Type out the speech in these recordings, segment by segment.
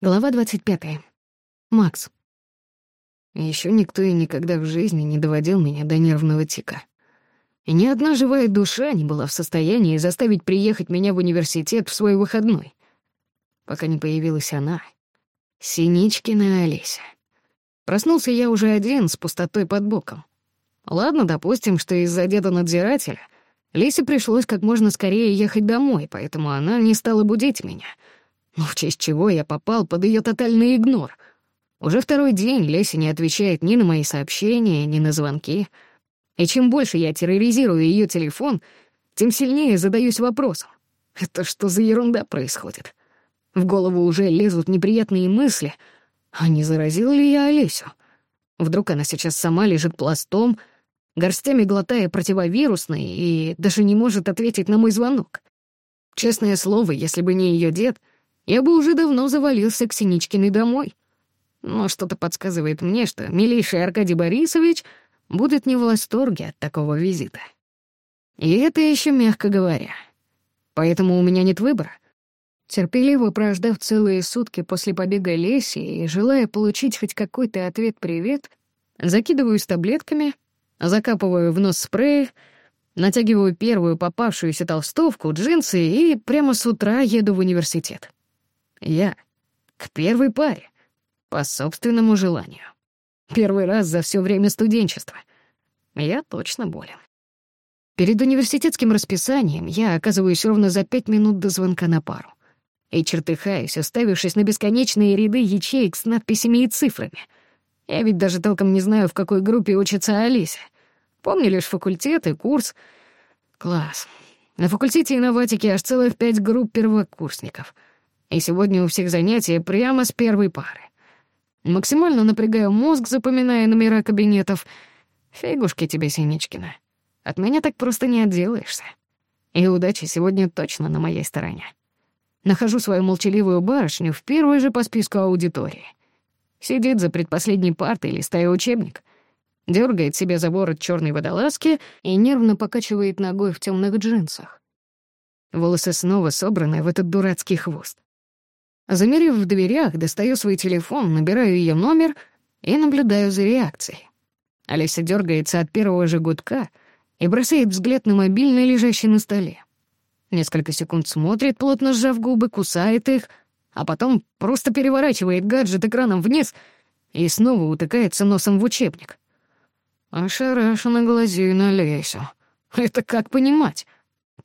Глава 25. Макс. Еще никто и никогда в жизни не доводил меня до нервного тика. И ни одна живая душа не была в состоянии заставить приехать меня в университет в свой выходной, пока не появилась она, Синичкина Олеся. Проснулся я уже один, с пустотой под боком. Ладно, допустим, что из-за деда-надзирателя Лесе пришлось как можно скорее ехать домой, поэтому она не стала будить меня — но в честь чего я попал под ее тотальный игнор? Уже второй день Леся не отвечает ни на мои сообщения, ни на звонки. И чем больше я терроризирую ее телефон, тем сильнее задаюсь вопросом. Это что за ерунда происходит? В голову уже лезут неприятные мысли. А не заразил ли я бы уже давно завалился к Синичкиной домой. Но что-то подсказывает мне, что милейший Аркадий Борисович будет не в восторге от такого визита. И это еще мягко говоря. Поэтому у меня нет выбора. Терпеливо прождав целые сутки после побега Леси и желая получить хоть какой-то ответ-привет, закидываюсь таблетками, закапываю в нос спрей, натягиваю первую попавшуюся толстовку, джинсы и прямо с утра еду в университет. Я. К первой паре. По собственному желанию. Первый раз за все время студенчества. Я точно болен. Перед университетским расписанием я оказываюсь ровно за пять минут до звонка на пару. И чертыхаюсь, оставившись на бесконечные ряды ячеек с надписями и цифрами. Я ведь даже толком не знаю, в какой группе учится Алиса. Помню лишь факультет и курс. Класс. На факультете инноватики аж целых пять групп первокурсников — и сегодня у всех занятия прямо с первой пары. Максимально напрягаю мозг, запоминая номера кабинетов. Фигушки тебе, Синичкина. От меня так просто не отделаешься. И удачи сегодня точно на моей стороне. Нахожу свою молчаливую барышню в первой же по списку аудитории. Сидит за предпоследней партой, листая учебник. Дёргает себе за ворот чёрной водолазки и нервно покачивает ногой в тёмных джинсах. Волосы снова собраны в этот дурацкий хвост. Замерив в дверях, достаю свой телефон, набираю ее номер и наблюдаю за реакцией. Олеся дергается от первого же гудка и бросает взгляд на мобильный, лежащий на столе. Несколько секунд смотрит, плотно сжав губы, кусает их, а потом просто переворачивает гаджет экраном вниз и снова утыкается носом в учебник. Ошарашенно глазею на Лесю. Это как понимать?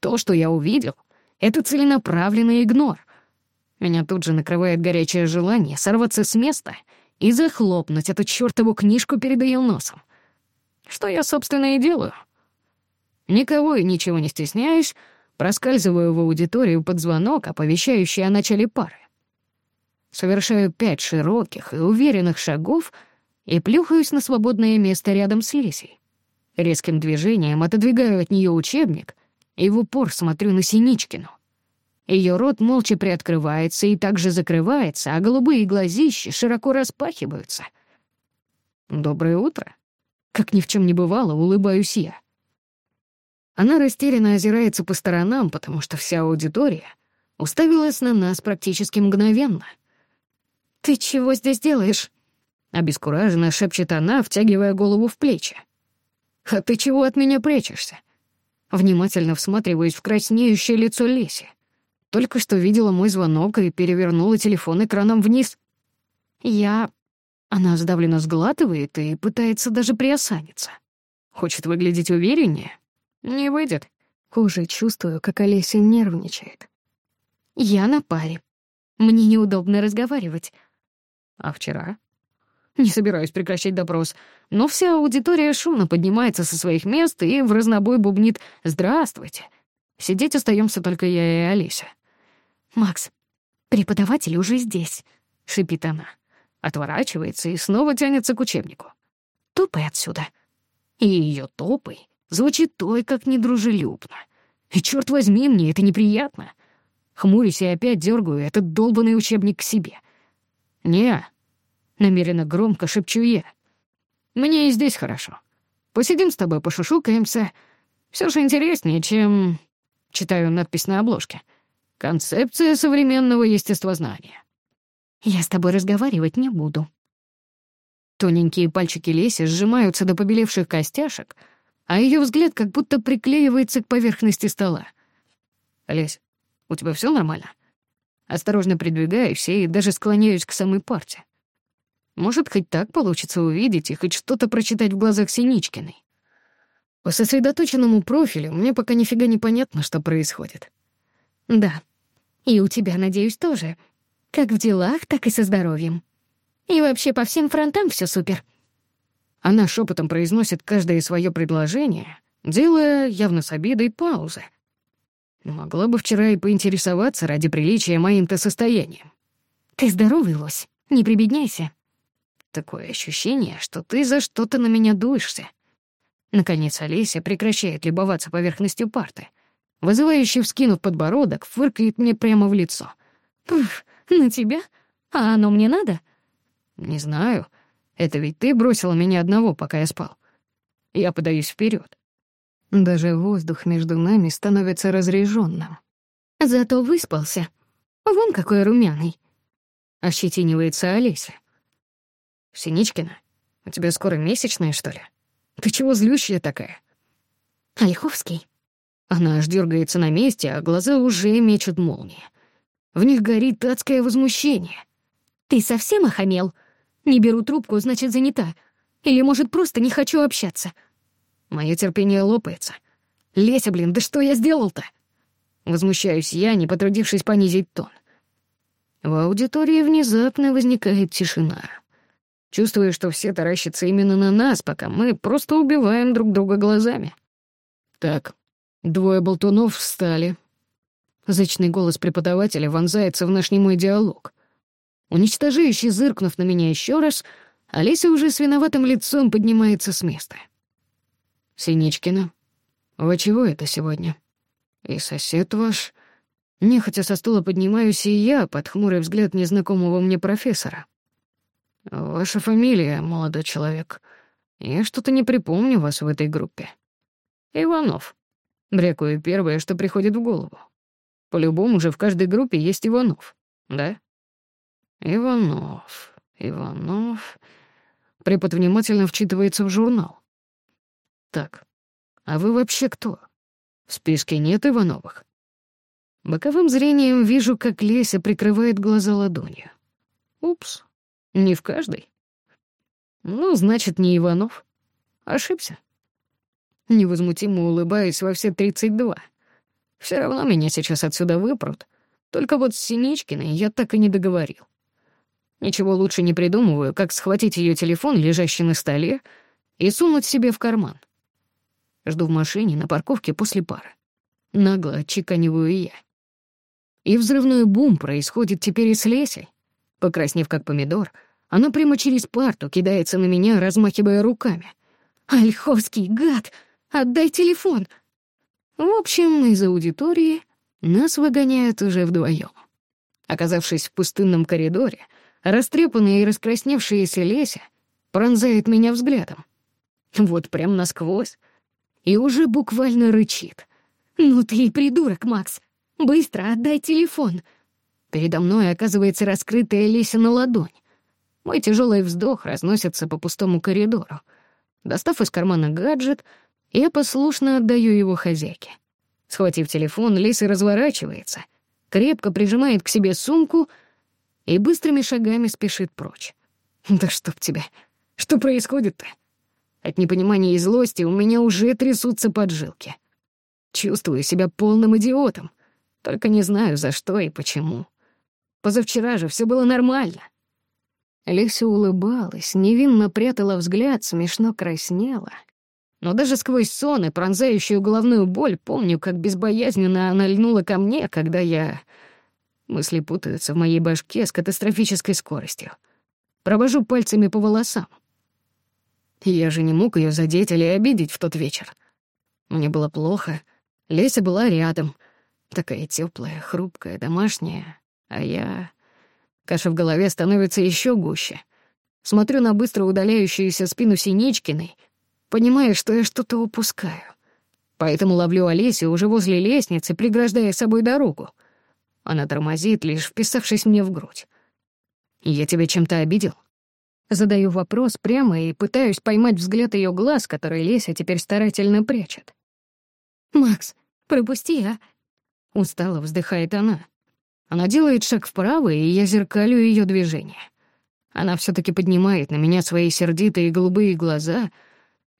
То, что я увидел, — это целенаправленный игнор — меня тут же накрывает горячее желание сорваться с места и захлопнуть эту чёртову книжку перед её носом. Что я, собственно, и делаю. Никого и ничего не стесняюсь, проскальзываю в аудиторию под звонок, оповещающий о начале пары. Совершаю пять широких и уверенных шагов и плюхаюсь на свободное место рядом с Лисей. Резким движением отодвигаю от неё учебник и в упор смотрю на Синичкину — ее рот молча приоткрывается и также закрывается, а голубые глазища широко распахиваются. «Доброе утро!» Как ни в чем не бывало, улыбаюсь я. Она растерянно озирается по сторонам, потому что вся аудитория уставилась на нас практически мгновенно. «Ты чего здесь делаешь?» — обескураженно шепчет она, втягивая голову в плечи. «А ты чего от меня прячешься?» Внимательно всматриваясь в краснеющее лицо Леси. Только что видела мой звонок и перевернула телефон экраном вниз. Я... Она сдавленно сглатывает и пытается даже приосаниться. Хочет выглядеть увереннее? Не выйдет. Кожей чувствую, как Олеся нервничает. Я на паре. Мне неудобно разговаривать. А вчера? Не собираюсь прекращать допрос, но вся аудитория шумно поднимается со своих мест и в разнобой бубнит «Здравствуйте». Сидеть остаемся только я и Олеся. «Макс, преподаватель уже здесь», — шипит она. Отворачивается и снова тянется к учебнику. «Топай отсюда». И ее «топай» звучит той, как недружелюбно. И, черт возьми, мне это неприятно. Хмурюсь и опять дергаю этот долбанный учебник к себе. «Не», — намеренно громко шепчу я. «Мне и здесь хорошо. Посидим с тобой, пошушукаемся. Все же интереснее, чем...» Читаю надпись на обложке — Концепция современного естествознания. Я с тобой разговаривать не буду. Тоненькие пальчики Леси сжимаются до побелевших костяшек, а ее взгляд как будто приклеивается к поверхности стола. «Лесь, у тебя все нормально?» Осторожно придвигаюсь и даже склоняюсь к самой парте. Может, хоть так получится увидеть и хоть что-то прочитать в глазах Синичкиной. По сосредоточенному профилю мне пока нифига не понятно, что происходит. Да, и у тебя, надеюсь, тоже. Как в делах, так и со здоровьем. И вообще по всем фронтам все супер. Она шепотом произносит каждое свое предложение, делая явно с обидой паузы. Могла бы вчера и поинтересоваться ради приличия моим-то состоянием. Ты здоровый, лось, не прибедняйся. Такое ощущение, что ты за что-то на вызывающе вскинув подбородок, фыркает мне прямо в лицо. «Пф, на тебя? А оно мне надо?» «Не знаю. Это ведь ты бросила меня одного, пока я спал. Я подаюсь вперед. Даже воздух между нами становится разреженным. «Зато выспался. Вон какой румяный!» Ощетинивается Олеся. «Синичкина, у тебя скоро месячная, что ли? Ты чего злющая такая?» «Ольховский, она аж дергается на месте, а глаза уже мечут молнии. В них горит адское возмущение. «Ты совсем охамел? Не беру трубку, значит, занята. Или, может, просто не хочу общаться?» Мое терпение лопается. «Леся, блин, да что я сделал-то?» Возмущаюсь я, не потрудившись понизить тон. В аудитории внезапно возникает тишина. Чувствую, что все таращатся именно на нас, пока мы просто убиваем друг друга глазами. «Так, Двое болтунов встали. Зычный голос преподавателя вонзается в наш немой диалог. Уничтожающий, зыркнув на меня еще раз, Олеся уже с виноватым лицом поднимается с места. «Синичкина, вы чего это сегодня?» «И сосед ваш...» Нехотя со стула поднимаюсь и я под хмурый взгляд незнакомого мне профессора. «Ваша фамилия, молодой человек. Я что-то не припомню вас в этой группе». «Иванов», Брякую первое, что приходит в голову. По-любому же в каждой группе есть Иванов, да? Иванов, Иванов... Препод внимательно вчитывается в журнал. Так, а вы вообще кто? В списке нет Ивановых. Боковым зрением вижу, как Леся прикрывает глаза ладонью. Упс, не в каждой. Ну, значит, не Иванов. Ошибся. Невозмутимо улыбаюсь во все 32. Все равно меня сейчас отсюда выпрут. Только вот с Синичкиной я так и не договорил. Ничего лучше не придумываю, как схватить ее телефон, лежащий на столе, и сунуть себе в карман. Жду в машине на парковке после пары. Нагло отчеканиваю я. И взрывной бум происходит теперь и с Лесей. Покраснев как помидор, она прямо через парту кидается на меня, размахивая руками. «Ольховский гад!» Отдай телефон». В общем, из аудитории нас выгоняют уже вдвоем. Оказавшись в пустынном коридоре, растрепанная и раскрасневшаяся Леся пронзает меня взглядом. Вот прям насквозь. И уже буквально рычит. «Ну ты и придурок, Макс! Быстро отдай телефон!» Передо мной оказывается раскрытая Леся на ладонь. Мой тяжелый вздох разносится по пустому коридору. Достав из кармана гаджет — я послушно отдаю его хозяйке. Схватив телефон, Лиса разворачивается, крепко прижимает к себе сумку и быстрыми шагами спешит прочь. «Да чтоб тебя! Что происходит-то?» От непонимания и злости у меня уже трясутся поджилки. Чувствую себя полным идиотом, только не знаю, за что и почему. Позавчера же все было нормально. Леся улыбалась, невинно прятала взгляд, смешно краснела — но даже сквозь сон и пронзающую головную боль помню, как безбоязненно она льнула ко мне, когда я... Мысли путаются в моей башке с катастрофической скоростью. Провожу пальцами по волосам. Я же не мог ее задеть или обидеть в тот вечер. Мне было плохо. Леся была рядом. Такая теплая, хрупкая, домашняя. А я... Каша в голове становится еще гуще. Смотрю на быстро удаляющуюся спину Синичкиной — понимая, что я что-то упускаю. Поэтому ловлю Олесю уже возле лестницы, преграждая собой дорогу. Она тормозит, лишь вписавшись мне в грудь. «Я тебя чем-то обидел?» Задаю вопрос прямо и пытаюсь поймать взгляд ее глаз, который Леся теперь старательно прячет. «Макс, пропусти, а?» Устало вздыхает она. Она делает шаг вправо, и я зеркалю ее движение. Она все таки поднимает на меня свои сердитые голубые глаза —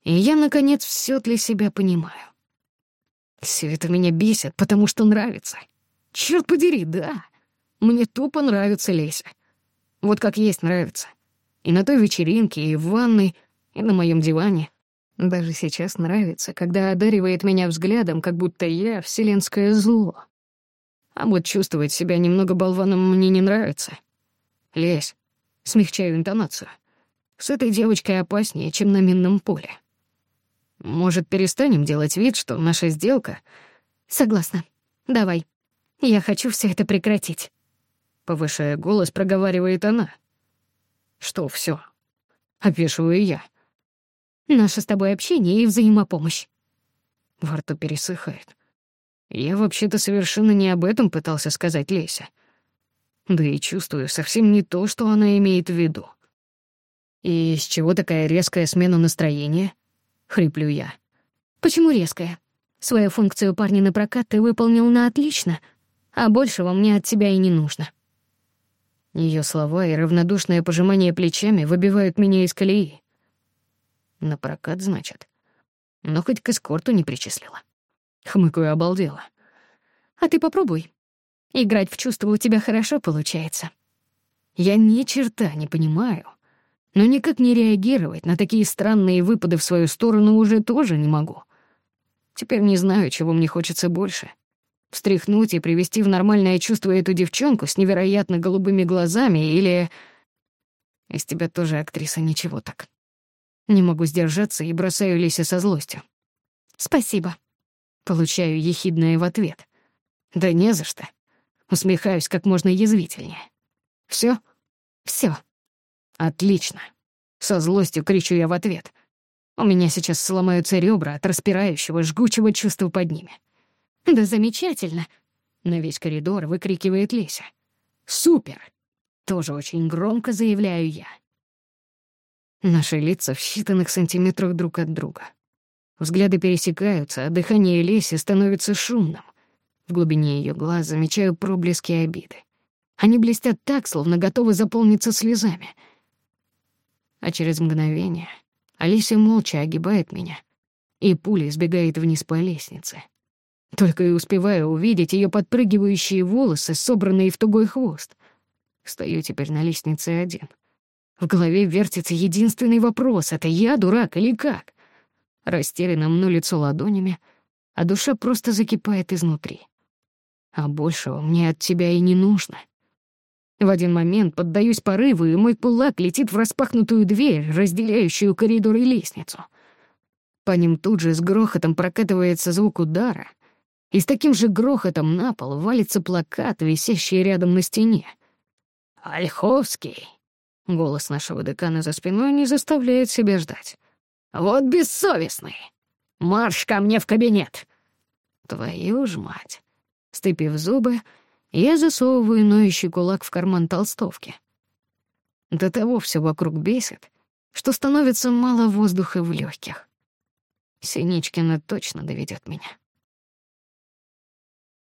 и я, наконец, все для себя понимаю. Все это меня бесит, потому что нравится. Черт подери, да. Мне тупо нравится Леся. Вот как есть нравится. И на той вечеринке, и в ванной, и на моем диване. Даже сейчас нравится, когда одаривает меня взглядом, как будто я — вселенское зло. А вот чувствовать себя немного болваном мне не нравится. Лезь. Смягчаю интонацию. С Может, перестанем делать вид, что наша сделка...» «Согласна. Давай. Я хочу все это прекратить». Повышая голос, проговаривает она. «Что все? Опешиваю я. «Наше с тобой общение и взаимопомощь». Во рту пересыхает. Я вообще-то совершенно не об этом пытался сказать Леся. Да и чувствую совсем не то, что она имеет в виду. И с чего такая резкая смена настроения? хриплю я. Почему резкая? Свою функцию парня на прокат ты выполнил на отлично, а большего мне от тебя и не нужно. Ее слова и равнодушное пожимание плечами выбивают меня из колеи. На прокат, значит. Но хоть к эскорту не причислила. Хмыкаю обалдела. А ты попробуй. Играть в чувства у тебя хорошо получается. Я ни черта не понимаю но никак не реагировать на такие странные выпады в свою сторону уже тоже не могу. Теперь не знаю, чего мне хочется больше. Встряхнуть и привести в нормальное чувство эту девчонку с невероятно голубыми глазами или... Из тебя тоже, актриса, ничего так. Не могу сдержаться и бросаю Лисе со злостью. «Спасибо». Получаю ехидное в ответ. «Да не за что». Усмехаюсь как можно язвительнее. «Всё?» «Всё», «Отлично!» Со злостью кричу я в ответ. У меня сейчас сломаются ребра от распирающего, жгучего чувства под ними. «Да замечательно!» На весь коридор выкрикивает Леся. «Супер!» Тоже очень громко заявляю я. Наши лица в считанных сантиметрах друг от друга. Взгляды пересекаются, а дыхание Леси становится шумным. В глубине ее глаз замечаю проблески обиды. Они блестят так, словно готовы заполниться слезами — а через мгновение Алиса молча огибает меня, и пуля сбегает вниз по лестнице. Только и успеваю увидеть ее подпрыгивающие волосы, собранные в тугой хвост. Стою теперь на лестнице один. В голове вертится единственный вопрос — это я дурак или как? Растерянно мну лицо ладонями, а душа просто закипает изнутри. А большего мне от тебя и не нужно — в один момент поддаюсь порыву, и мой кулак летит в распахнутую дверь, разделяющую коридор и лестницу. По ним тут же с грохотом прокатывается звук удара, и с таким же грохотом на пол валится плакат, висящий рядом на стене. «Ольховский!» — голос нашего декана за спиной не заставляет себя ждать. «Вот бессовестный! Марш ко мне в кабинет!» «Твою ж мать!» Стыпив зубы, я засовываю ноющий кулак в карман толстовки. До того все вокруг бесит, что становится мало воздуха в легких. Синичкина точно доведет меня.